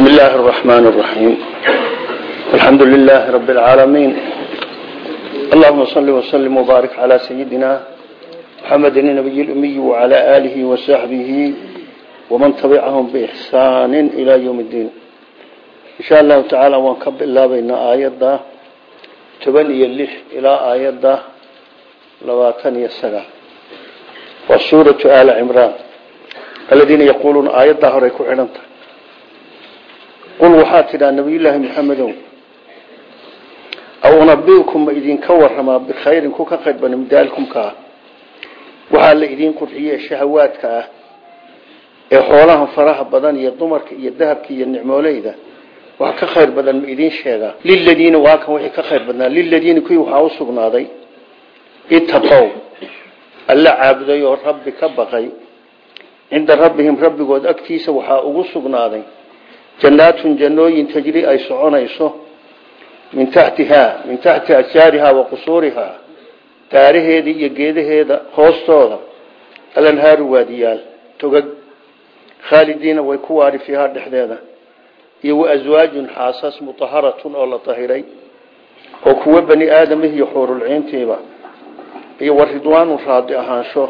بسم الله الرحمن الرحيم الحمد لله رب العالمين اللهم صل وسلم وبارك على سيدنا محمد النبي الأمي وعلى آله وصحبه ومن تبعهم بإحسان إلى يوم الدين إن شاء الله تعالى ونكب الله بين آيات تبني اللح إلى آيات لواتن يسرع وسورة آل عمران الذين يقولون آيات ظهر يكون عنده qul waxaa tidhaa nabiyullaahi maxamedow aw unabiukum ma idinka waramaa bikhayrin ku ka khayr badan min daalikumkaa waxaa la idiin qurxiye shahawaadka ah ee xoolaha faraha badan iyo dumarka iyo dahabka iyo nicmooleyda wax ka khayr badan ma idiin sheegaa liladiina waa kan wixii ka khayr badnaa. Liladiina kuwii waxaa u sugnaaday itaqow alla caabuday oo rabbi ka jannaatun jannooyin tajri ay soconayso min taxtihaa min taxti ashjaarihaa wa qusuurihaa daaraheeda iyo geedaheeda hoostooda alanhaaru waadiyaal togag khaalidiina way ku waari fiihaa dhexdeeda iyo wa aswaajun xaasas mutaharatun oo la tahiray oo kuwa bani aadamih iyo xuurulciintiiba iyo wa ridwaanun raadi ahaansho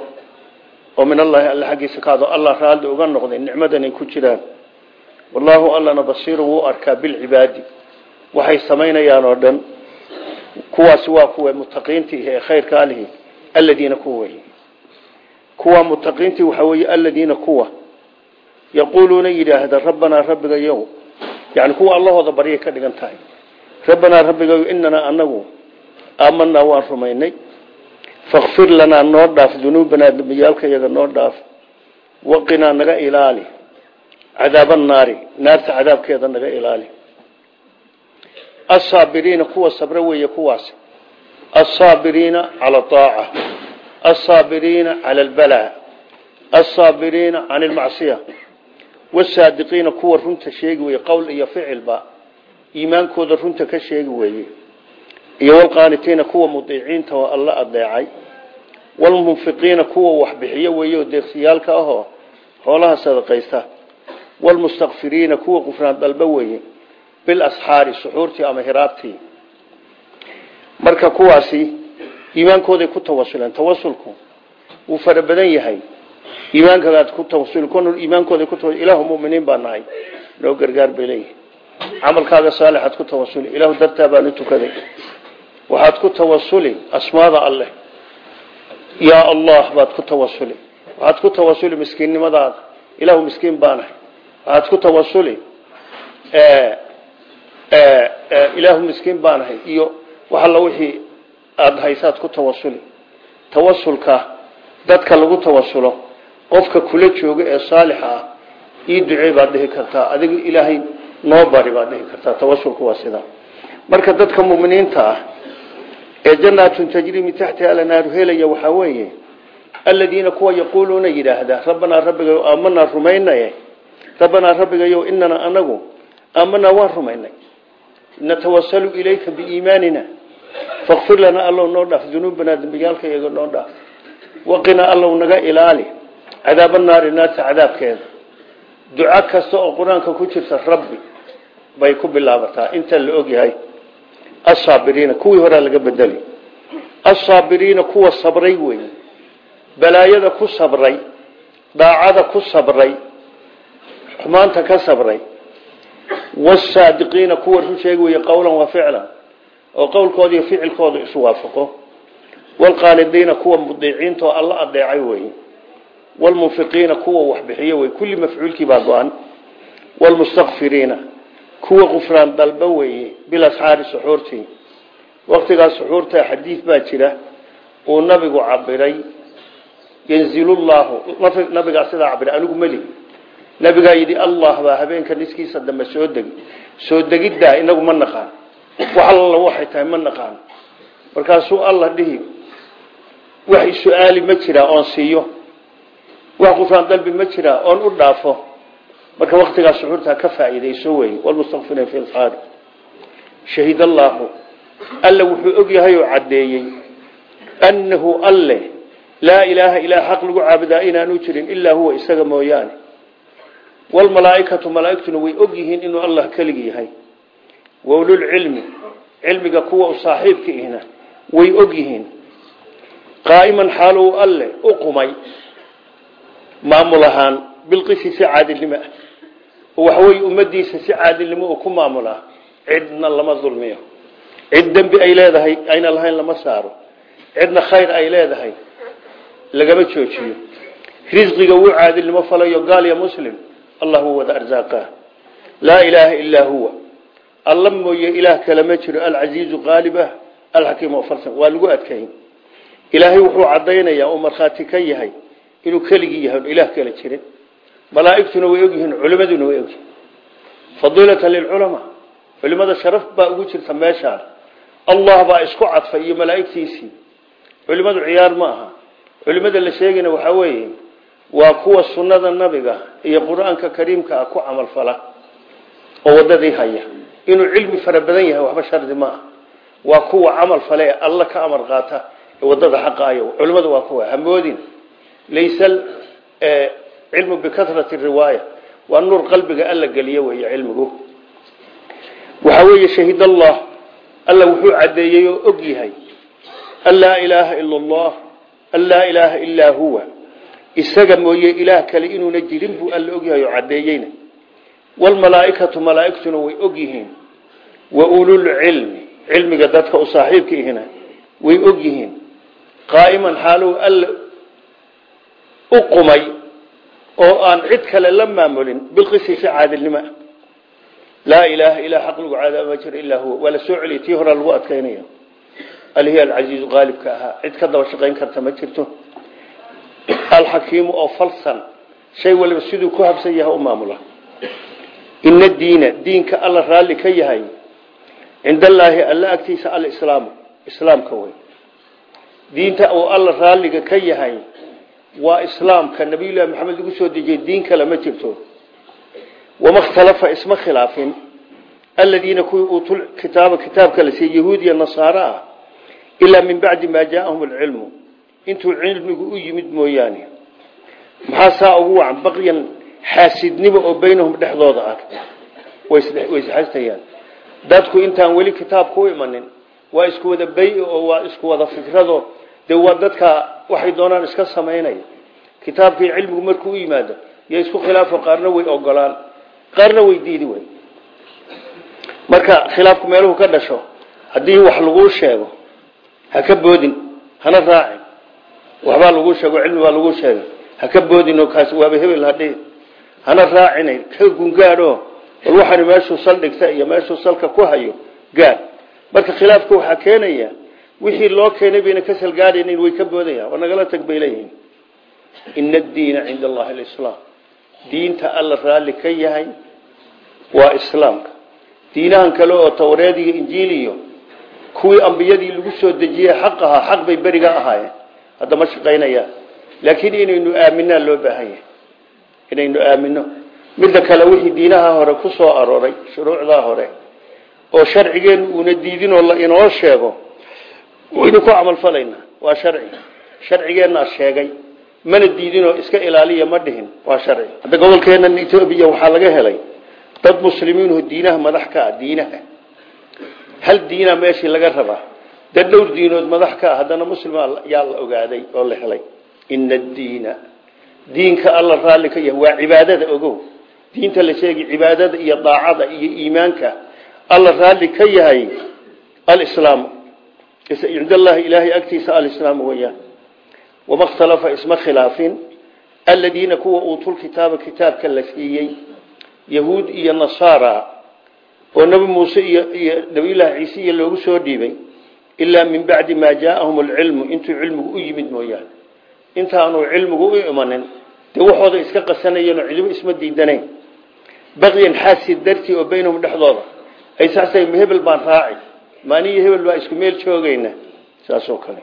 oo min allaahi alla xaggiisa kaado allah raalli uga noqday nicmadan ay ku jiraan wallaahu allana basiiru wuu arkaa bilcibaadi waxay samaynayaan oo dhan. Kuwaasi waa kuwa mutaqiintii ee khayrka alihi aladiina kuwa wey kuwa mutaqiintii waxaa weeye aladiina kuwa. Yaquuluuna yidhaahda rabbanaa rabbigayow yani kuwa allahooda baryay ka dhigan tahay. Rabbanaa rabbigayow inanaa anagu aamanaa waan rumaynay. Fakfir lanaa noo dhaaf dunuubanaa dembiyaalka yaga noo dhaaf. Waqinaa naga ilaali cadaab naari naarta cadaabkeeda naga ilaali. Asaabiriina kuwa sabre weeye kuwaas. Asaabiriina cala aaca asaabiriina cala albala asaabiriina can lmacsiya wasaadiqiina kuwa runta sheegi weye qowl iyo ficilba iimaankooda runta ka sheegi weeye. Iyo walqaanitiina kuwa mudiiciinta oo alla adeecay. Walmunfiqiina kuwa waxbixiyo weeye oo deeqsiyaalka ahoo xoolaha sadaqaysta wlmustakfiriina kuwa qufraan dalba weye bilasxaari suxuurtii ama hiraabtii marka kuwaasi iimaankooday ku tawasuleen tawasulku wuu fara badan yahay iimaankaad ku tawasul kon iimaankooday ku ilaahu muminiin baa nahay noo gargaar bay leeyihi camalkaaga saalixaad ku tawasuli ilaahu dartaa baanu tukaday waxaad ku tawasuli asmaada alleh yaa allah baad ku tawasuli waxaad ku tawasuli miskiinnimadaada ilaahu miskiin baanahay waxaad ku tawasuli. Ilaahu miskiin baanahay iyo wax alla wixii aada haysaad ku tawasuli. Tawasulka dadka lagu tawasulo qofka kula jooga ee saalixa ah ii ducey baad dhihi kartaa. Adiga ilaahay noo bari baad dhihi kartaa. Tawasulku waa sidaa marka dadka muminiinta ah ee jannaatun tajri min taxtiha alanaaru helaya waxaa weeye aladiina kuwa yaquuluuna yidhaahda rabbanaa rabbiga aamanaa rumaynaye rabbanaa rabbigayow inanaa anagu aamanaa waan rumaynay. Natawasalu ilayka biiimaanina fakfir lanaa allow noo dhaaf dunuubanaa dembiyaalka iyaga noo dhaaf. Waqinaa allow naga ilaali. Cadaaba naari naarta cadaabkeeda. Duco kasta oo qur'aanka ku jirta rabbi bay ku bilaabataa. Inta la ogyahay asaabiriina kuwii horaa laga bedeli. Asaabiriina kuwa sabray wey balaayada ku sabray daacada ku sabray xumaanta ka sabray. Wasaadiqiina kuwa run sheegi weye qowlan wa ficlan oo qowlkooda iyo ficilkooda iswaafaqo walqaanidiina kuwa mudiiciinta oo alla adeecay weye walmunfiqiina kuwa waxbixiyo wey kulli mafcuulkii baa go-an walmustakfiriina kuwa qufraan dalba weeye bilasxaari suxuurtii. Waqtigaas suxuurta xadiid baa jira uu nabigu cabiray yanzilullahu nabigaa sidaa cabiray anigu meli nabigaa yidhi allah baa habeenka niskiisa dambe soo soo degiddaa inagu ma naqaan. Wax alla waxay tahay ma naqaan. Markaasuu allah dhihi wax su'aali ma jiraa oon siiyo. Wax qufraan dalbi ma jiraa oon u dhaafo. Marka waktigaas suxuurtaa ka faa'iidayso wey walmustakfiriin fi lxaari shahid allaahu alla wuxuu og yahay oo caddeeyey annahu alle laa ilaaha ilaa xaq lagu caabudaa inaanu jirin ilaa huwa isaga mooyaane walmalaaikatu malaaigtuna way og yihiin inuu allah keligi yahay. Waululcilmi cilmiga kuwa u saaxiibka ihna way og yihiin. Qaa'iman xaalou alle u qumay. Maamul ahaan bilqisi si caadilnimo ah. Oo waxaweye ummadiisa si caadilnimo uu ku maamulaa. Cidna lama dulmiyo. Cid dembi ay leedahay ayna lahayn lama saaro. Cidna khayr ay leedahay lagama joojiyo. Risqiga wuu caadilnimo falayo gaal ya muslim allah wuu wada arsaaqaa laa ilaaha illaa huwa. Alla mooye ilaah kale ma jiro alcasiizu qaalib ah alxakiim oo farsan. Waa lagu adkayn. Ilaahay wuxuu caddaynayaa uu markhaati ka yahay inuu keligii yahay ilaah kale jirin. Malaa'igtuna way ogyihiin culimaduna way ogyihiin fadiilatan lilculamaa culimada sharaf baa ugu jirta meeshaan allah baa isku cadfay iyo malaa'igtiisii. Culimadu ciyaar ma aha. Culimada la sheegayna waxaa waa kuwa sunnada nabiga iyo qur'aanka kariimka ah ku camal fala oo wadadii haya. Inuu cilmi fara badan yahay waxba shardi ma ah. Waa kuwa camal fale ee alla ka amar qaata ee waddada xaqa ayo. Culimadu waa kuwa hamoodin. Laysa cilmu bikasrati riwaaya. Waa nuur qalbiga alla geliyo weeye cilmigu. Waxaa weeye shahid allah alla wuxuu caddeeyey oo og yahay. An laa ilaaha ila allah an laa ilaaha illaa huwa isaga mooye ilaah kale inuuna jirin buu alla ogyahay oo caddeeyeyna. Walmalaaikatu malaaigtuna way og yihiin. Wa ululcilmi cilmiga dadka u saaxiibka ihina way og yihiin. Qaa'iman xaalou alla u oo aan cid kale la maamulin bilqisi si caadilnimo. Laa ilaaha ilaa xaq lagu caada ma jiro ilaa huwa. Waa la soo celiyay tii horaa lagu adkaynaya. Alihi alcasiizu qaalibka ahaa. Cid ka daba shaqayn karta ma jirto alxakiimu oo falsan shay waliba siduu ku habsan yahay u maamula. Ina diina diinka alla raalli ka yahay cinda allaahi alla agtiisa alislaamu islaamka wey diinta uu alla raalliga ka yahay waa islaamka. Nabiyullahi maxamed lagu soo dejiyey diin kale ma jirto. Wama ikhtalafa isma khilaafin. Aladiina kuwii uutul kitaaba kitaabka la siiyey yahuud iyo nasaaro ah maa jaaahum intuu cilmigu u yimid mooyaane. Maxaa saa ugu wacan? Baqyan xaasidnimo oo baynahum dhexdooda ah. Way isxastayaan dadku intaan weli kitaabku u imanin waa isku wada bay oo waa isku wada fikrado. Dee dadka waxay doonaan iska samaynaya kitaabkii cilmigu markuu u yimaado yo isku khilaafo qaarna way ogolaan qaarna way diidi wey marka khilaafku meeluhu ka dhasho haddii wax laguu sheego ha ka boodin hana raacin waxbaa laguu sheego cilmi baa laguu sheegay. Ha ka boodin oo kaasi waaba hebel hadhi. Hana raacina ka gungaadho bal waxaani meeshuu sal dhigta iyo meeshuu salka ku hayo gaad marka khilaafka waxaa keenaya wixii loo keenay bayna ka salgaadhaynin way ka boodayaan oo nagala tag bay leeyihiin. Ina addiina cinda diinta alla raalli ka yahay waa islaamka. Diinahan kale oo tawreed injiil iyo kuwii ambiyadii lagu soo dejiyey xaq xaq bay beriga ahaayeen hadda ma shaqaynayaan laakiin inaynu aaminaa loo baahan yahay. Inaynu aamino midda kale wixii diinaha hore ku soo arooray shuruucdaa hore oo sharcigeennu uuna diidinoo la inoo sheego waynu ku camalfalaynaa waa sharci. Sharcigeennaa sheegay. Mana diidinoo iska ilaaliya ma dhihin. Waa sharci. Hadda gobolkeennan etoobiya waxaa laga helay dad muslimiinhu diinaha madax ka ah diinaha hal diina meeshii laga rabaa dad dhowr diinood madax ka ah haddana muslim yaa la ogaaday oo la helay. Ina addiina diinka alla raalli ka yahay waa cibaadada ogow. Diinta la sheegay cibaadada iyo daacada iyo iimaanka. Alla raalli ka yahay alislaam. Cind allahi ilaahay agtiisa alislaam weyaan wama ikhtalafa isma khilaafin. Aladiina kuwa uutul kitaaba kitaabka la siiyey yahuud iyo nasaara oo nebi muuse iyo nabiyullaahi ciise iyo loogu soo dhiibay ilaa min bacdi maa jaaahum alcilmu intuu cilmigu u yimid mooyaane. Intaanu cilmigu u imanin dee waxooda iska qasanayeenoo cidibo isma diidanayn. Baqyan xaasid dartii oo baynahum dhexdooda. Ay saasay hebel baan raaci maaniyo hebel baa isku meel joogayna saasoo kale.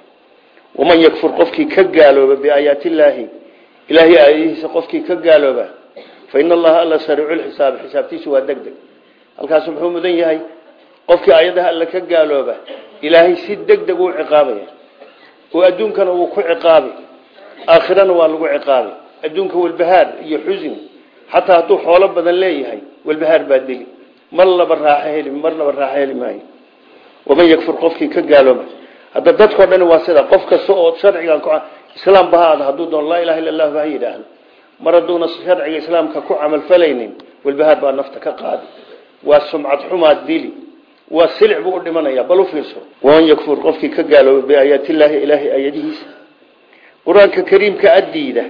Waman yakfur qofkii ka gaalooba biaayaati illaahi ilaahay aayadihiisa qofkii ka gaalooba fa ina allaha alla sariicu lxisaabi xisaabtiisu waa deg deg muxuu mudan yahay qofkii aayadaha alla ka gaalooba ilaahay si deg deg uu ciqaabaya. Oo adduunkana wuu ku ciqaabi. Aakhirana waa lagu ciqaabi. Adduunka walbahaar iyo xusin xataa hadduu xoolo badan leeyahay walbahaar baa dili. Mar laba raaxo heli mar laba raaxo heli maayo. Waman yakfur qofkii ka gaalooba. Hadda dadkao dhan waa sida qof kasta oo sharcigan ku islaam baha aada hadduu doon laa ilaha illa allah ha yidhaahdo mar hadduuna sharciga islaamka ku camalfalaynin walbahaar baa nafta ka qaadi. Waa sumcad xumaad dili waa silic buu u dhimanaya bal u fiirso. Waman yakfur qofkii ka gaalooba biaayaatillaahi ilaahay aayadihiisa. Qur'aanka kariimka addiida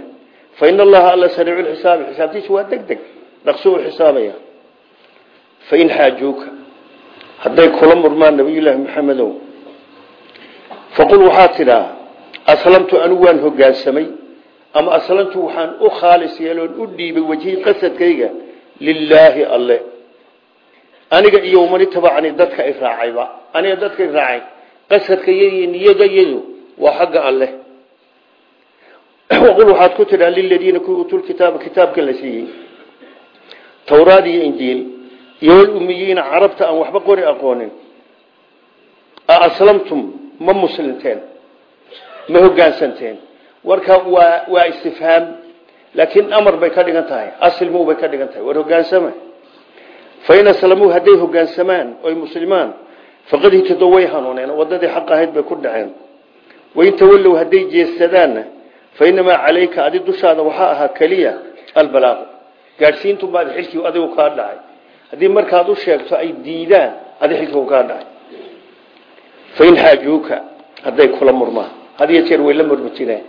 fa in allaha alla sariicu lxisaabi xisaabtiisa waa deg deg dhaqso u xisaabaya. Fain xaajuuka hadday kula murmaan nabiyullaahi maxamedow faqul waxaa tidhaa aslamtu anigu waan hogaansamay ama aslamtu waxaan u khaalis yeeloon u dhiibay wejhi qasadkayga lilaahi alle aniga iyo mani tabacni dadka i raacayba aniga dadka i raacay. Qasadka yadiyo niyadayadu waa xagga alleh waqul waxaad ku tidhaa liladiina kuwii utul kitaaba kitaabka la siiyey. Iyo injiil. Iyo walumiyiina carabta aan waxba qori aqoonin. Aslamtum ma muslimteen. Ma hogaansanteen. Warka waa waa istifhaam. Laakiin amar bay ka dhigan tahay. Bay ka dhigan war hogaansama fain aslamuu hadday hogaansamaan oy muslimaan faqad hitado way hanuuneen wadadii xaq ahayd bay ku dhaceen wain tawallow hadday jeestadaanna fainamaa calayka adi dushaada waxaa ahaa keliya albalaaqu gaadhsiintubaad xilkii adigu kaa dhacay haddii markaad u sheegto ay diidaan adi xilkigu kaa dhacay fain xaajuuka hadday kula murmaan had jeer way la murmi jireen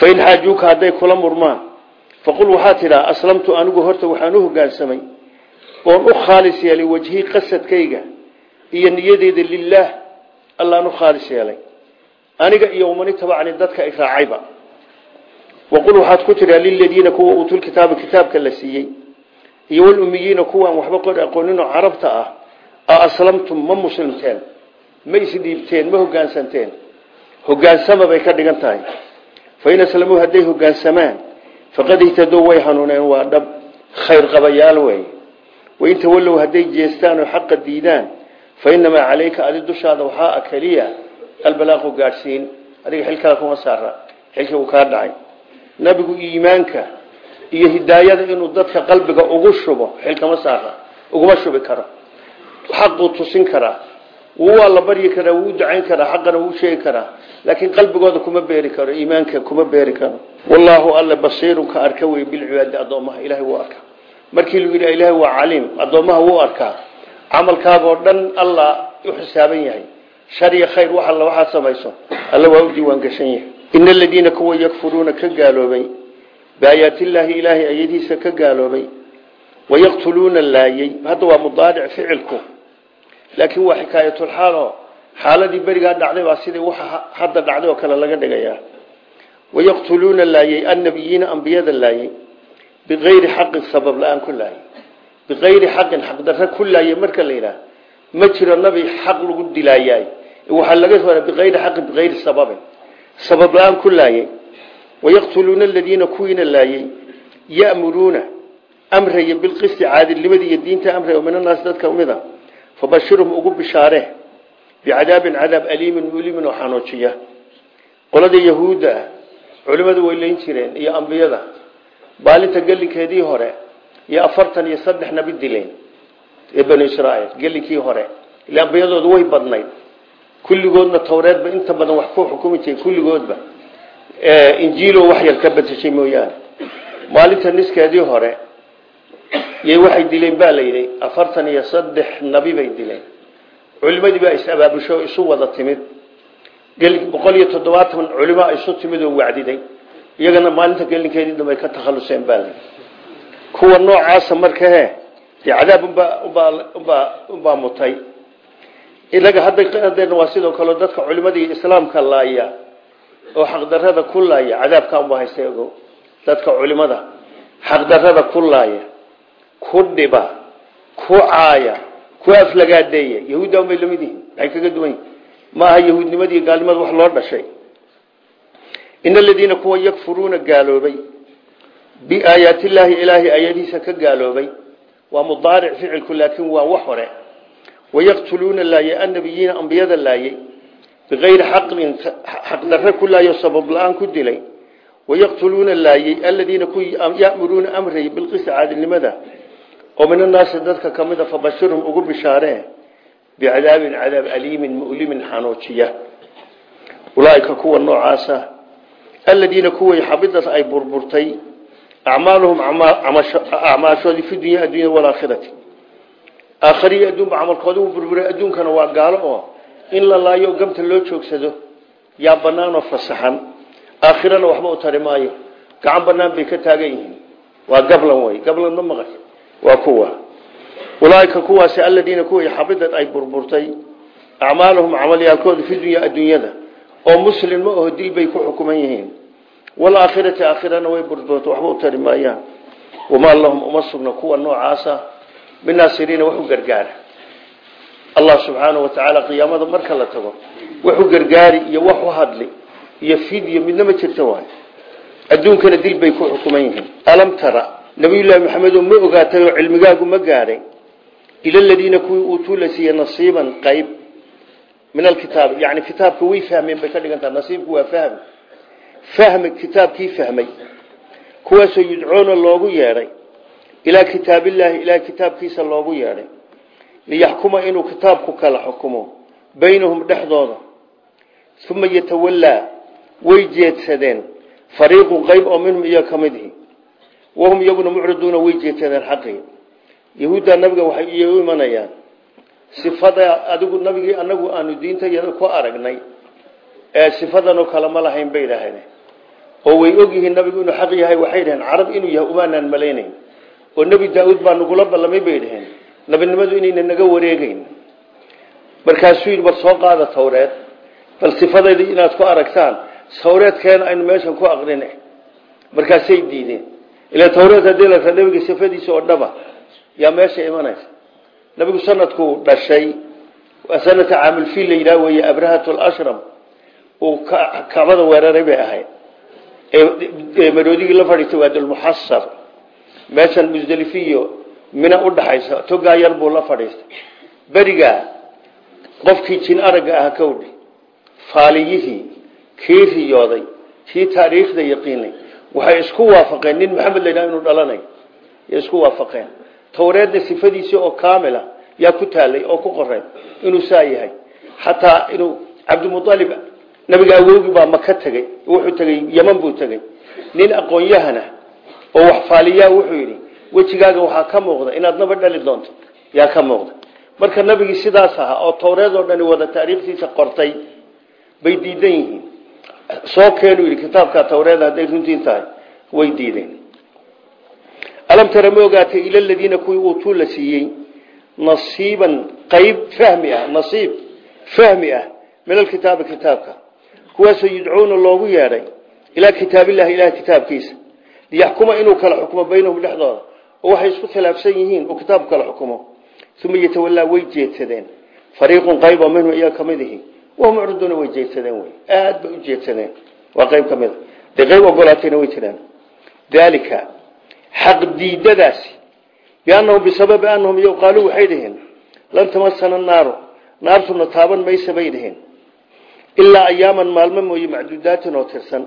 fain xaajuuka hadday kula murmaan faqul waxaa tidhaa aslamtu anigu horta waxaan u hogaansamay oon u khaalis yeelay wejhii qasadkayga iyo niyadeeda lilaah allaan u khaalis yeelay. Aniga iyo umani tabacni dadka i raacayba. Waqul waxaad ku tidhaa liladiina kuwa uutul kitaaba kitaabka la siiyey iyo walumiyiina kuwaan waxba qor aqooninoo carabta ah a aslamtum ma muslimteen ma isdhiibteen ma hogaansanteen hogaansama bay ka dhigan tahay. Fain aslamuu hadday hogaansamaan faqad ihtadow way hanuuneen waa dhab khayr qabayaal wey wain tawallow hadday jeestaan oo xaqa diidaan fainamaa calayka adi dushaada waxaa keliya albalaaqu gaadhsiin. Adiga xilkaa kuma saara xilkii uu kaa dhacay. Nabigu iimaanka iyo hidaayada inuu dadka qalbiga ugu shubo xilkama saara uguma shubi karo. Xaquu tusin karaa waa la baryi karaa wuu ducayn karaa xaqana wuu sheegi karaa laakiin qalbigooda kuma beeri karo iimaanka kuma beeri karo. Wallaahu alle basiirun ka arka wey bilcibaadi addoomaha ilahay wuu arkaa markii lagu yidhi ilaahay waa caliim. Addoomaha wuu arkaa. Camalkaagoo dhan allah u xisaaban yahay. Shar iyo khayr wax alla waxaad samayso. Alla waa u diiwaan gashan yahay. Ina aladiina kuwa yakfuruuna ka gaaloobay. Biaayaatillaahi ilaahay ayadiisa ka gaaloobay. Wayaqtuluuna laayey hadda waa mudaaric ficilku. Laakiin waa xikaayatulxaalo xaaladii berigaa dhacday baa sidii waxa hadda dhacday oo kale laga dhigayaa wayaqtuluuna laayey annabiyiina ambiyada laayey biayri xaqin sabab la'aan ku laayey biayri xaqin xaqdarra ku laayey marka la yidhaah ma jiro nabi xaq lagu dilaayaay waxaa laga hora biayri xaqin biayri sababin sabab la'aan ku laayey wayaqtuluuna aladiina kuwiina laayey ya'muruuna amraya bilqisti caadilnimadii iyo diinta amraya min annaas dadka umid a fabashirhum ugu bishaare bicadaabin cadaab aliimin mulimin oo xanuujiya qolada yahuudda ah maalinta gelinkeedii hore iyo afartan iyo saddex nabi dileen ee banu israa'iil gelinkii hore. Ile ambiyadoodu way badnayd. Kulligoodna towreedba inta badan wax ku xukumi jiray kulligoodba. Injiilo wax yar ka bedeshay mooyaane. Maalinta niskeedii hore yay waxay dileen baa la yidhi afartan iyo saddex nabi bay dileen. Culimadii baa is abaabusho isu wada timid. Boqol iyo toddobaatan culimo isu timid oo wacdiday iyagana maalinta gelinkeedii dambe ka takhaluseen baa kuwa noocaasa markahe dee cadaab umbaa mutay. Ilaga haddahadeena waa sidoo kale dadka culimadii islaamka laaya oo xaqdarada ku laaya cadaabka unba haysta ogo dadka culimada xaqdarada ku laaya ku dhiba ku caaya ku aflagaadeeya. Yahuudda unbay la mid yihiin maxay kaga duwan yihiin ma aha yahuudnimadii gaalnimada wax loo dhashay in aladiina kuwa yakfuruuna gaaloobay biaayaatillaahi ilaahay ayadihiisa ka gaaloobay waa mudaaric ficilku laakiin waa wax hore wayaqtuluuna laayey annabiyiina ambiyada laayey biayri xaqin xaqdarre ku laayo sabab la'aan ku dilay wayaqtuluuna laayey aladiina ku yamuruuna amrayay bilqisi caadilnimada oo min annaasi dadka ka mida fabashirhum ugu bishaaree bicadaabin cadaab aliimin mu'limin xanuujiya ulaaika kuwa noocaasa aladiina kuway xabidat ay burburtay acmaaluhum acmaashoodii fi dunya addunya walaakhirati aakhariya adduunba camalkoodi u burburay. Adduunkana waa gaalo oo in la laayo gamta loo joogsado yaa banaanoo fasaxan. Aakhirana waxba u tari maayo. Gacan banaan bay ka taagan yihiin. Waa gablan wey gablan ma maqan. Waa kuwa. Ulaaika kuwaasi aladiina kuway xabidad ay burburtay. Acmaaluhum oo muslim ma aho dil bay ku xukuman yihiin. Walaakhirati aakhirana way burburta waxba u tari maayaan. Wamaa lahum uma sugna kuwa noocaasa min naasiriina wax u gargaara. Allah subxaana wa tacaala qiyaamada marka la tago wax u gargaari iyo wax u hadli iyo fidyo midna ma jirta waay. Adduunkana dil bay ku xukuman yihiin. Alam tara nabiyullaahi maxamedo ma ogaatay oo cilmigaagu ma gaadhay. Ila ladiina kuwii uutuu la nasiiban qayb min alkitaab yani kitaabka way fahmeen bay ka dhigantaha nasiibku waa fahmi fahmi kitaabkii fahmay kuwaasoo yudcoona loogu yeedhay ilaa kitaabillaahi ilaa kitaabkiisa loogu yeedhay liyaxkuma inuu kitaabku kala xukumo baynahum dhexdooda uma yatawallaa way jeedsadeen fariiqun qayb oo minhum iyo ka midihi wahum iyaguna mucriduuna way jeedsadeen xaqii yahuuddaa nabiga waxay u sifada adigu nabigii anagu aanu diinta yada ku aragnay ee sifadanoo kale ma lahayn bay idhaaheen oo way ogyihiin nabigu inuu xaq yahay waxay dhaheen carab inuu yahay umaanaan malaynayn oo nebi daa-uud baa nagula ballamay bay dhaheen nabinimadu inayna naga wareegeyn markaasuu yidhi bar soo qaada tawreed bal sifadeedii inaad ku aragtaan tawreedkeena aynu meeshan ku aqrine. Markaasay diideen. Ila tawreed haddii la nabiga sifadiisa oo dhaba yaa meesha imanaysa nabigu sanadkuu dhashay. Waa sanadka caamulfiil la yidhaha weeye abrahat lashram uu kacbada weeraray bay ahayd. Maroodigii la fadhiistay waa dulmuxasar meeshan musdelifiyo mina udhaxaysa togaa yar buu la fadhiistay. Berigaa qofkii jin aragga ah kawdhi faaliyihii kii riyooday kii taariikhda yaqiinay. Waxay isku waafaqeen. Nin maxamed la yidhaha tawreedna sifadiisii oo kaamila yaa ku taalay oo ku qoray inuu saa yahay. Xataa inuu cabdimualib nabiga awoogi baa maka tegey wuxuu tegey yeman buu tegey nin aqoon-yahana oo wax faaliyaa wuxuu yidhi wejigaaga waxaa ka muuqda inaad naba dhali doonto. Yaa ka muuqda. Marka nabigii sidaas ahaa oo tawreed oo dhani wada taariikhtiisa qortay bay diidan yihiin. Soo keenu yidhi kitaabka tawreed hadday runtiin tahay way diideen alam tara ma ogaatay ila ladiina kuwii uutuu la siiyey nasiiban qayb fahmi ah nasiib fahmi ah min alkitaabi kitaabka kuwaasoo yudcuuna loogu yeedhay ilaa kitaabillahi ilaah kitaabkiisa liyaxkuma inuu kala xukumo baynahum dhexdooda oo waxay isku khilaafsan yihiin uu kitaabku kala xukumo uma yatawallaa way jeedsadeen fariiqun qayb oo minhum iyaga ka mid ihi wahum mucriduuna way jeedsadeen wey aad bay u xaq diidadaasi biannahum bisababi annahum iyo qaaluu waxay dhaheen lan tamasana naaru naartuna taaban maysa bay dhaheen. Ilaa ayaaman maalmo mooye macduudaatin oo tirsan.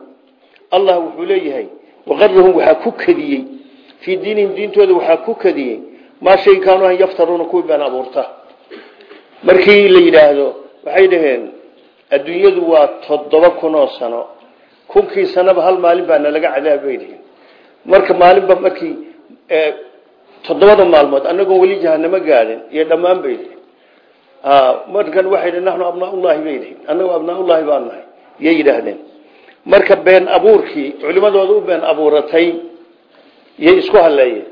Allah wuxuu leeyahay waqarahum waxaa ku kadiyey fii diinihim diintooda waxaa ku kadiyey maa shay kaanu an yaftaruuna kuwii been abuurta. Markii la yidhaahdo waxay dhaheen adduunyadu waa toddoba kun oo sano kunkii sanaba hal maalin baa nalaga cadaab marka maalinba markii toddobada maalmood annagoon weli jahanamo gaadhin iyo dhammaan bay dhaheen markan waxay dhaheen naxnu abnaaullahi bay dhaheen annagu abnaaullahi baan nahay marka been abuurkii culimadooda u been abuuratay yay isku haleeyeen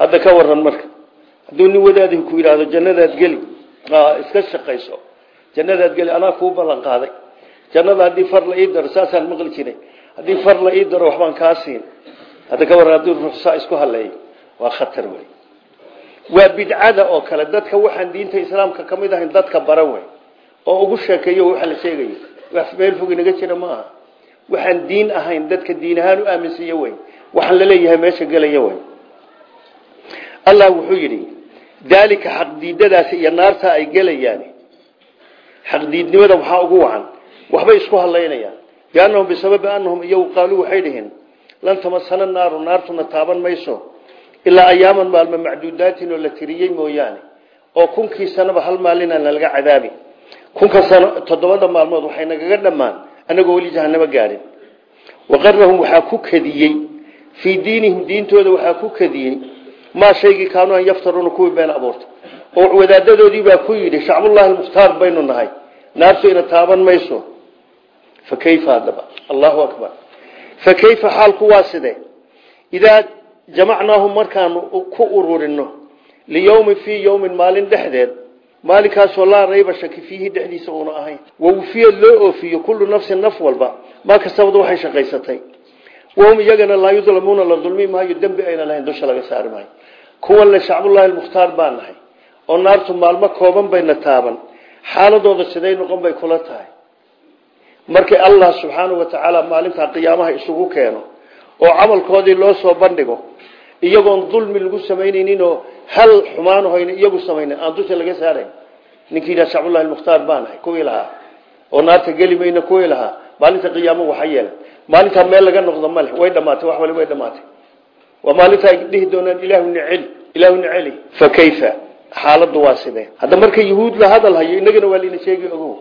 hadda ka waran marka hadduu nin wadaadii ku yidhaahdo jannadaad geli iska shaqayso. Jannadaad geli anaa kuu ballan qaaday. Jannada haddii far la ii daro maqli jiray. Haddii far la ii daro waxbaan kaa hadda ka waran haddii ruux saa isku haleeyo waa khatar wey waa bidcada oo kale. Dadka waxaan diinta islaamka ka mid ahayn dadka bara wey oo ugu sheekeeyo waxa la sheegayo wax meel fog inaga jira ma aha. Waxaan diin ahayn dadka diin ahaan u aaminsiiyo wey waxaan la leeyahay meesha gelaya wey allah wuxuu yidhi daalika xaqdiidadaasi iyo naarta ay gelayaan. Xaqdiidnimada waxaa ugu wacan. Waxbay isku hadlaynayaan biannahum bisababi annahum iyagu qaaluu waxay dhiheen lan tamasana naaru naartuna taaban mayso ilaa ayaaman maalmo macduudaatin oo la tiriyey mooyaane oo kunkii sanaba hal maalinaa nalaga cadaabi kunka toddobada maalmood waxay nagaga dhammaan anagoo weli jahanamo gaadhin waqarahum waxaa ku kadiyey fii diinihim diintooda waxaa ku kadiyey maa shaygii kaanuu an yaftaruuna kuwii been abuurta oo wadaadadoodii baa ku yidhi shacbullaahi almukhtaar baynu nahay naartu ina taaban mayso. Fa kayfa haddaba? Allahu akbar fa kayfa xaalku waa sidee idaa jamacnaahum markaanu ku ururino liyowmin fii yowmin maalin dhexdeed maalinkaasoo laa rayba shaki fiihi dhexdiisa uuna ahayn wawfiya loo oofiyo kullu nafsin naf walba maa kastabad waxay shaqaysatay wahum iyagana laa yudlamuuna la dulmi maayo dembi ayna lahayn dusha laga saari maayo kuwan le shacbullaahi almukhtaar baa nahay oo naartu maalmo kooban bayna taaban xaaladooda siday noqon bay kula tahay markii allah subxaanau watacaala maalintaa qiyaamaha isugu keeno oo camalkoodii loo soo bandhigo iyagoon dulmi lagu samaynayninoo hal xumaanhayna iyagu samaynan aan dusha laga saarayn. Ninkii yidhaha shacbullahi almukhtaar baa nahay kuwii lahaa. Oo naarta geli mayna kuwii maalinta qiyaamo waxa yeela maalintaa meel laga noqdo male way dhamaatay wax wali way dhamaatay waa maalinta ay dhihi doonaan ilaahu nicel ilaahu niceli fa kayfa? Xaaladdu waa sidee hadda marka yuhuud la hadal hayo inagana waa layna sheegi ogow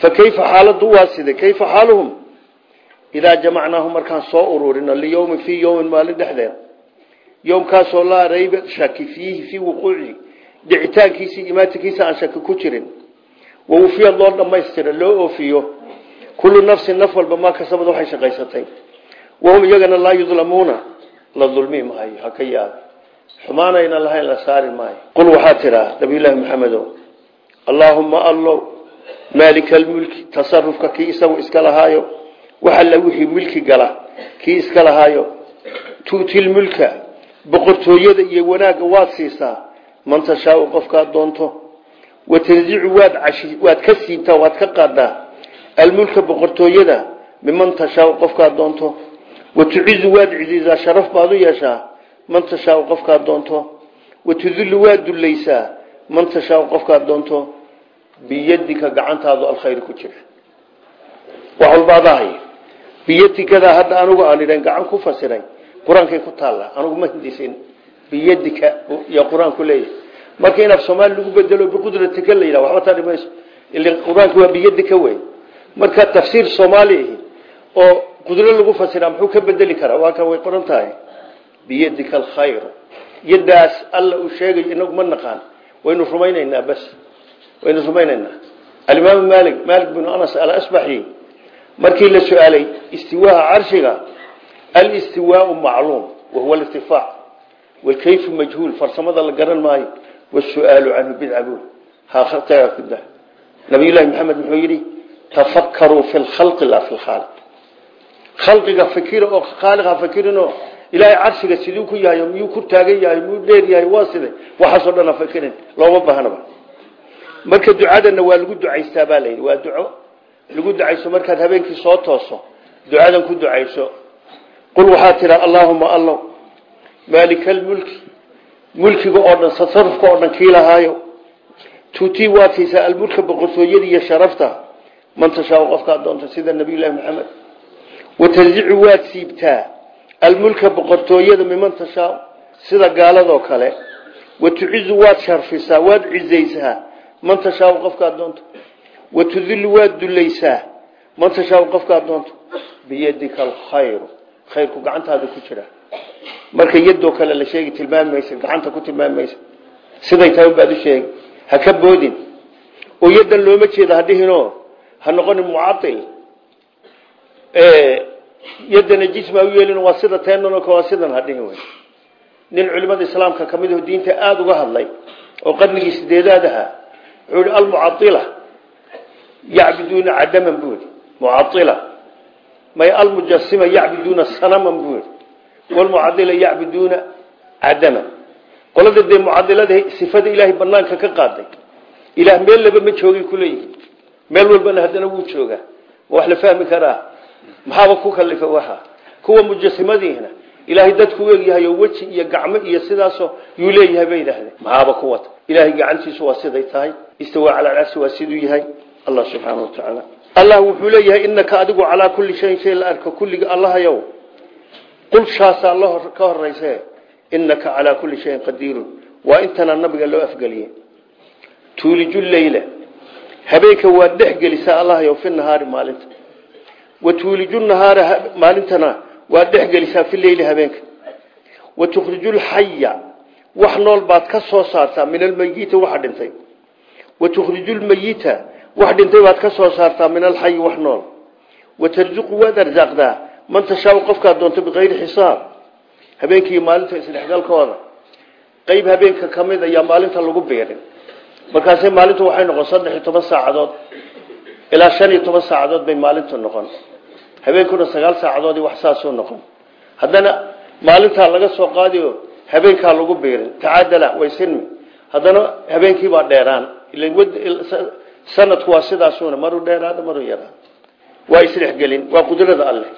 fa kayfa xaaladdu waa sidee kayfa xaaluhum? Idaa jamacnaahum markaan soo ururino liyowmin fii yowmin maalin dhexdeed. Yowmkaasoo laa rayba shaki fiihi fii wuquucihi dhicitaankiisii imaatinkiisa aan shaki ku jirin. Wawufiyad loo dhammaystira loo oofiyo. Kullu nafsin naf walba maa kasabad waxay shaqaysatay. Wahum iyagana laa yudlamuuna la dulmi maayo haka yaab xumaanayna lahayn la saari maayo. Qul waxaa tidhaa nabiyullaahi maxamedo allaahumma allow maalika almulki tasarufka kii isagu iska lahaayo waxalla wixii milki gala kii iska lahaayo. Tu'ti lmulka boqortooyada iyo wanaagga waad siisaa man tashaau qofkaad doonto. Watanzicu waad ka siibtaa waad ka qaadaa almulka boqortooyada miman tashaau qofkaad doonto. Watucizu waad ciziisaa sharaf baad u yeeshaa man tashaau qofkaad doonto. Watudillu waad dullaysaa man tashaau qofkaad doonto biyadika gacantaadu alkhayr ku jira wax walbaadahay biyadikadaa hadda anugu aan idhan gacan ku fasiray qur'aankay ku taalla anugu ma hindisin. Biyadika iyo qur'aanku leeyahay. Marka in af soomaali lagu bedelo biqudratika la yidhaha waxba tari mayso ila qur'aanku waa biyadika wey marka tafsiir soomaali oo qudro lagu fasiraa muxuu ka bedeli karaa? Waa kan way qoran tahay. Biyadika alkhayr. Yadaas alla uu sheegay inagu ma naqaan. Waynu rumaynaynaa bas waynu rumaynaynaa. Alimaamu maalik maalik binu anas alasbaxi markii la su'aalay istiwaaha carshiga alistiwaau macluum wahuwa lirtifaac walkayfu majhuul farsamada la garan maayo wasu'aalu canhu bidca buul haatagaa ku dah nabiyullahi maxamed muxuu yidhi tafakkaruu fi lkhalqi laa fi lkhaaliq khalqiga fikira oo khaaliqa fikirinoo ilaahay carshiga siduu ku yahay miyuu ku taagan yahay miyuu dheer yahay waa side waxaasoo dhan ha fikirin looma baahnaba marka ducadana waa lagu ducaystaa baa layidhi waa duco lagu ducayso markaad habeenkii soo tooso ducadan ku ducayso. Qul waxaa tidhaa allaahuma allow maalika almulki mulkiga oo dhan tasarufka oo dhan kii lahaayo. Tuutii waad siisaa almulka boqortooyada iyo sharafta man tashaau qofkaad doonto sida nabiyullaahi maxamed watanzicu waad siibtaa almulka boqortooyada miman tashaau sida gaaladoo kale. Watucizu waad sharfisaa waad cizaysaa man tashaau qofkaad doonto watudillu waad dulaysaa. Man tashaau qofkaad doonto biyadika alkhayru khayrku gacantaada ku jira. Marka yadoo kale la sheegi tilmaami maysa gacanta ku tilmaami maysa siday tahay baad u sheegi ha ka boodin. Oo yaddan looma jeeda ha dhihinoo. Ha noqonin mucail yaddana jisma u yeelin waa sida teenano waa sidan ha dhihin wey nin culimada islaamka ka mid aho diinta aada uga hadlay oo qarnigii sideedaad ahaa wuxuu ihi almucaila yacbuduuna cadaman buu ihi mucaila may almujasima yacbuduuna sanaman buu ihi walmucadila yacbuduuna cadaman. Qolada dee mucadilada sifada ilaahay banaanka ka qaaday. Ilaah meel laba ma joogay kuleeyihi meel walbana haddana wuu joogaa. Wax la fahmi karaa? Maxaaba ku kalifa waxa? Kuwa mujasimadiina ilaahay dadku u egyahay oo weji iyo gacmo iyo sidaasoo yuu leeyahay bay yidhaahdeen. Maxaaba ku wata? Ilaahay gacantiisu waa siday tahay istawaa cala alcarsi waa siduu yahay. Allah subxaana wa tacaala allah wuxuu leeyahay inaka adigu calaa kulli shayin shay la arko. Kulliga allahayow qulshaasaa la ka horeyse inaka calaa kulli shayin qadiirun. Waa intana nabiga loo afgeliyey tuuliju leyla habeenka waad dhex gelisaa allahayow fi nahaari maalinta. Wa tuuliju nahaara maalintana waad dhex gelisaa fi leyli habeenka. Wa tukhriju lxaya wax nool baad ka soo saartaa min dhintay wa tukhriju lmeyita wax dhintay baad ka soo saartaa min alxayi wax nool wa tarzuqu waad arsaaqdaa man tashaau qofkaad doonto bikayri xisaab habeenkii maalinta isdhexgalkooda qeyb habeenka ka mid ayaa maalinta lagu biirin markaase maalintu waxay noqon saddex iyo toban saacadood ilaa shan iyo toban saacadood bay maalintu noqon habeenkuna sagaal saacadoodii wax saasuu noqon haddana maalintaa laga soo qaadiyo habeenkaa lagu biirin tacaadala way sinmi haddana habeenkiibaa dheeraan sanadku waa sidaasuna maruu dheeraado maruu yaraan waa isdhexgelin waa qudrada alleh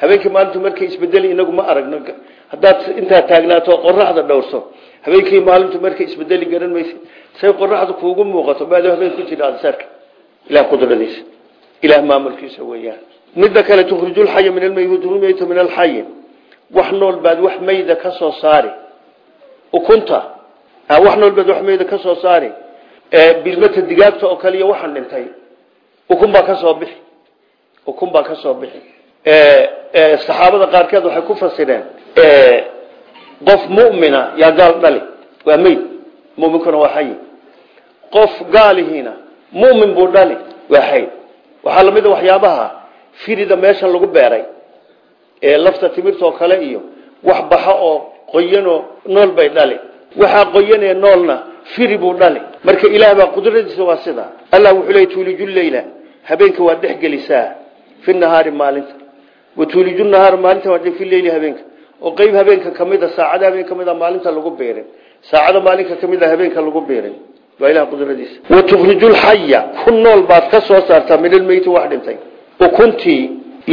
habeenkii maalintu markay isbedeli inagu ma aragno haddaad intaa taagnaato qoraxda dhowrso. Habeenkii maalintu markay isbedeli garan maysa say qoraxdu kuugu muuqato maado habeen ku jira adsarka ilah qudradiisa ilah maamulkiisa weeyaan. Midda kale tukhriju lxaya min almayt min alxayi. Wax nool baad wax mayda ka soo saari. Ukunta wax nool baad wax mayda ka soo saari bilmata digaagta oo kaliya waxaan dhintay. Ukun baa ka soo bixi. Ukun baa ka soo bixi. Saxaabada qaarkeed waxay ku fasireen qof mumina yaa gaal dhali. Waa meyd muminkuna waa xayi qof gaalihiina mumin buu dhali. Waa xay. Waxaa la mid a waxyaabaha firida meesha lagu beeray ee lafta timirta kale iyo wax baxa oo qoyanoo nool bay dhali. Waxaa qoyanee noolna firi buu dhali marka ilaah baa qudradiisa waa sida. Allah wuxuu leey tuuliju leyla habeenka waad dhex gelisaa fi nahaari maalinta. Wa tuuliju nahaara maalinta waad fi leyli habeenka. Oo qeyb habeenka ka mid a saacada habeen ka mid maalinta lagu beerin saacada maalinka ka mid habeenka lagu beerin waa ilaah qudradiisa. Wa tukhriju lxaya ku nool baad ka soo saartaa min almeyti wax dhintay. Ukuntii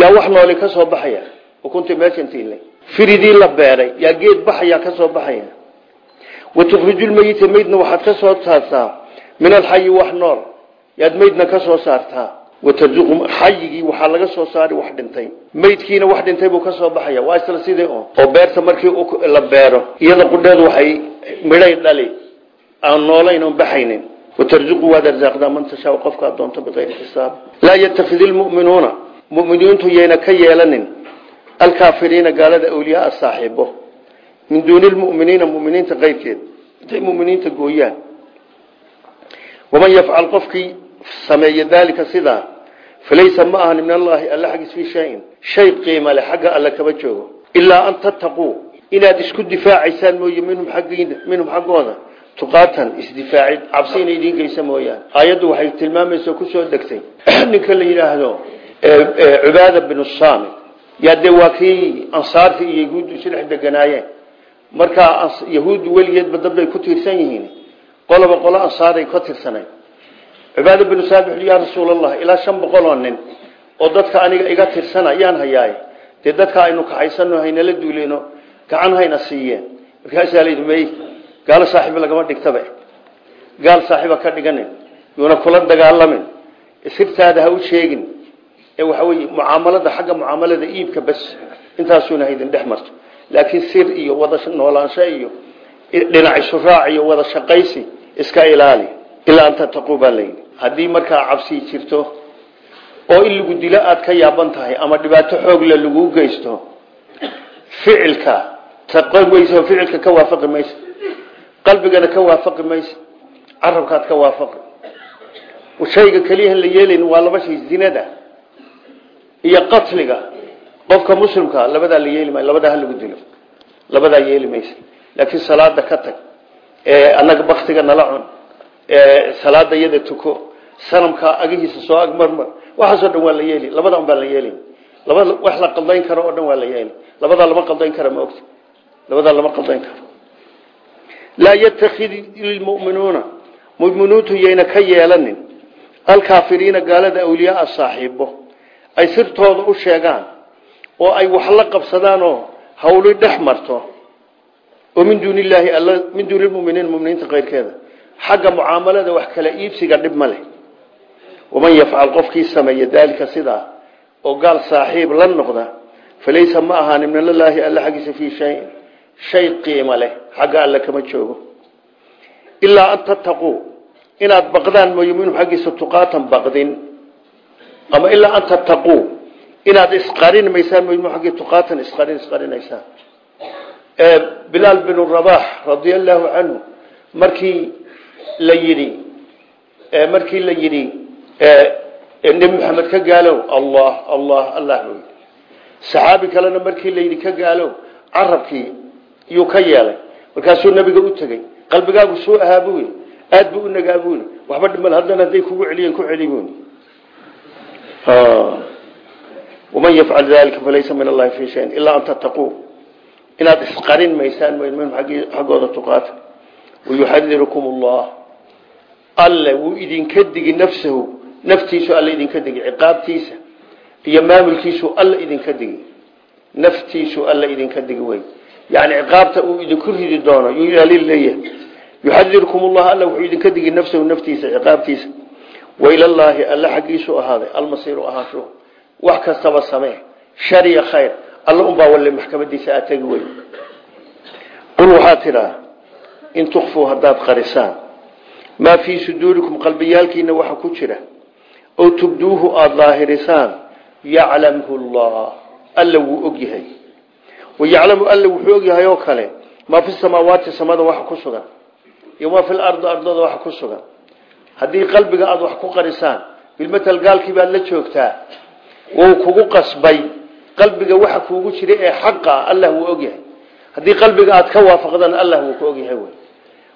yaa wax nooli ka soo baxaya. Ukuntii meeshantiile firidii la beeray yaa geed baxayaa ka soo baxaya wa tukhriju lmeyita meydna waxaad ka soo saartaa min alxayi wax nool. Yaad meydna ka soo saartaa watarzuqu xayigii waxaa laga soo saari wax dhintay. Meydkiina wax dhintay buu ka soo baxaya. Waa isla sidii oo? Beerta markii la beero. Iyada qudheedu waxay midhay dhali. Aan noolayn oon baxaynin. Watarzuqu waad arsaaqdaa man tashaa qofka adoonto bikayri xisaab. Laa yatakid ilmu'minuuna mu'miniintu yayna ka yeelanin. Alkaafiriina gaalada awliyaaa saaxiibo min duuni lmuminiina muminiinta keyrkeed intay muminiinta gooyaan. Waman yafcal qofkii sameeya daalika sidaa falaysa ma ahan min allaahi alla xaggiis fii shayin. Shay qiima leh xagga alle kama joogo. Ilaa an tattaquu inaad isku difaacaysaan mooye minhum xaggooda. Tuqaatan isdifaacid cabsi ina idiin geysa mooyaane aayaddu waxay tilmaamaysa ku soo degtay. Ninka la yidhaahdo cubaada binu saami yaa dee waa kii ansaarta iyo yahuuddu isdhex deganaayeen markaa yahuuddu weligeedba dad ku tiirsan yihiin. Qoloba qolo ansaaray ka tirsanayn cibaada binu saami wuxuu yaa rasuul allah ilaa shan boqol oo nin oo dadka aniga iga tirsana yaan hayaaye dee dadka aynu kaxaysano haynala duulino gacan hayna siiyeen. Markaasaa layidhi may gaalo saaxiiba lagama dhigtabe gaal saaxiiba ka dhiganin yuuna kula dagaalamin. Sirtaada ha u sheegin. Ee waxa weye mucaamalada xagga mucaamalada iibka bas intaasuuna haydin dhex marto laakiin sir iyo wada noolaansho iyo dhinac isu raac iyo wada shaqaysi iska ilaali ilaa an tattaquu baa layidhi cabsi jirto oo in lagu dilo aada ka yaaban tahay ama dhibaato xoogle lagu geysto ficilka taqweyso ficilka ka waafaqi maysa qalbigana ka waafaqi maysa carabkaad ka waafaqi. Shayga keliyahan la yeelayn waa laba shay zinada iyo qatliga qofka muslimka labadaa la yeeli maayo labadaa lagu dilo. Labadaa yeeli maysa laakiin salaada ka tag. Annaga baktiga nala cun. Salaada iyada tuko. Sanamka agihiisa soo agmarmar waxaasoo dhan waa la yeeli. Labada un baa la wax la qaldayn karo oo dhan waa la yeeli. Lama qaldayn kara ma ogta labadaa lama qaldayn karo. Laa yatakid lmuminuuna muminiintu yayna ka yeelanin. Alkaafiriina gaalada awliyaaa saaxiibo ay sirtooda u sheegaan oo ay wax la qabsadaan oo hawli dhex marto. oo min duuni illaahi alla min duuni lmuminiin muminiinta keyrkeeda xagga mucaamalada wax kala iibsiga dhib waman yafcal qofkii sameeya daalika sidaa oo gaal saaxiib la noqda falaysa ma ahaanin min allaahi alla xaggiisa fii shayin shay qiimo leh. Xagga alle kama joogo. Ilaa an tattaquu inaad baqdaan mooye minhu xaggiisa baqdin. Ama ilaa an tattaquu inaad isqarin maysaan minhu xaggii tuqaatan isqarin isqarinaysaan bilaal binu rabax radia allaahu canhu markii la yidhi markii la yidhi nebi maxamed ka gaalow allah allah allah buu yidhi. Saxaabi kalena markii la yidhi ka gaalow carabkii yuu ka yeelay. Markaasuu nabiga u tegey. Qalbigaagu suu ahaa buu yidhi. Aad buu u nagaa buu yidhi. Waxba dhimal haddana hadday kugu celiyeen ku celi buu waman yafcal dalika falaysa min allahi fii shayin ilaa an tattaquu inaad isqarin maysaan minhum xaggooda tuqaata wayuxadirukum allah alle wuu idinka digi nafsahu naftiisu alle idinka digi ciqaabtiisa iyo maamulkiisu alle idinka digi naftiisu alle idinka digi wey yani ciqaabta uu idinku ridi doono yuu ilaalin leeyahay yuxadirukum allah alle wuxuu idinka digi nafsahu naftiisa ciqaabtiisa wailallaahi alle xaggiisu ahaaday almasiiru ahaanshuhu wax kastaba samee. Shariya khayr. Alla unbaa walle maxkamadiisa aad tegi wey qul waxaa tidhaa in tukfuu haddaad qarisaan maa fii suduurikum qalbiyaalkiina waxa ku jira oo tubduuhu aada daahirisaan yaclamhu llah alla wuu og yahay. Wayaclamu alla wuxuu og yahay oo kale maa fi samaawaati samada waxa ku sugan iyo maa fil ardi ardada waxa ku sugan. Haddii qalbiga aada wax ku qarisaan bilmatal gaalkii baad la joogtaa wuu kugu qasbay. Qalbiga waxa kuugu jira ee xaqa allah wuu og yahay. Haddii qalbiga aad ka waafaqdana allah wuu ku og yahay wey.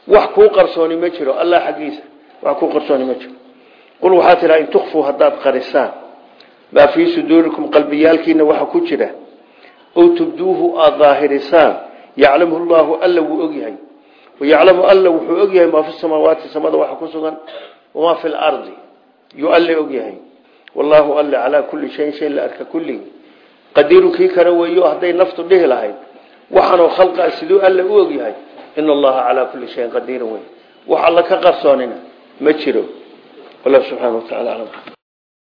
Wax kuu qarsooni ma jiro allah xaggiisa. Wax kuu qarsooni ma jiro. Qul waxaa tiraa in tukfuu haddaad qarisaan maa fii suduurikum qalbiyaalkiina waxa ku jira. Oo tubduuhu aada daahirisaan. Yaclamhu alla wuu og yahay. Wayaclamu alla wuxuu og yahay maa fi samaawaati samada waxa ku sugan wamaa fi lardi yuu alle og yahay wallaahu alle calaa kulli shayin shay la arka kulligii qadiiru kii kale weeyo hadday naftu dhihi lahayd. Waxaanoo khalqaa siduu alle u og yahay. Ina allaha calaa kulli shayin qadiiran wey wax alla ka qarsoonina ma jiro. Wallahu subxaana wa tacala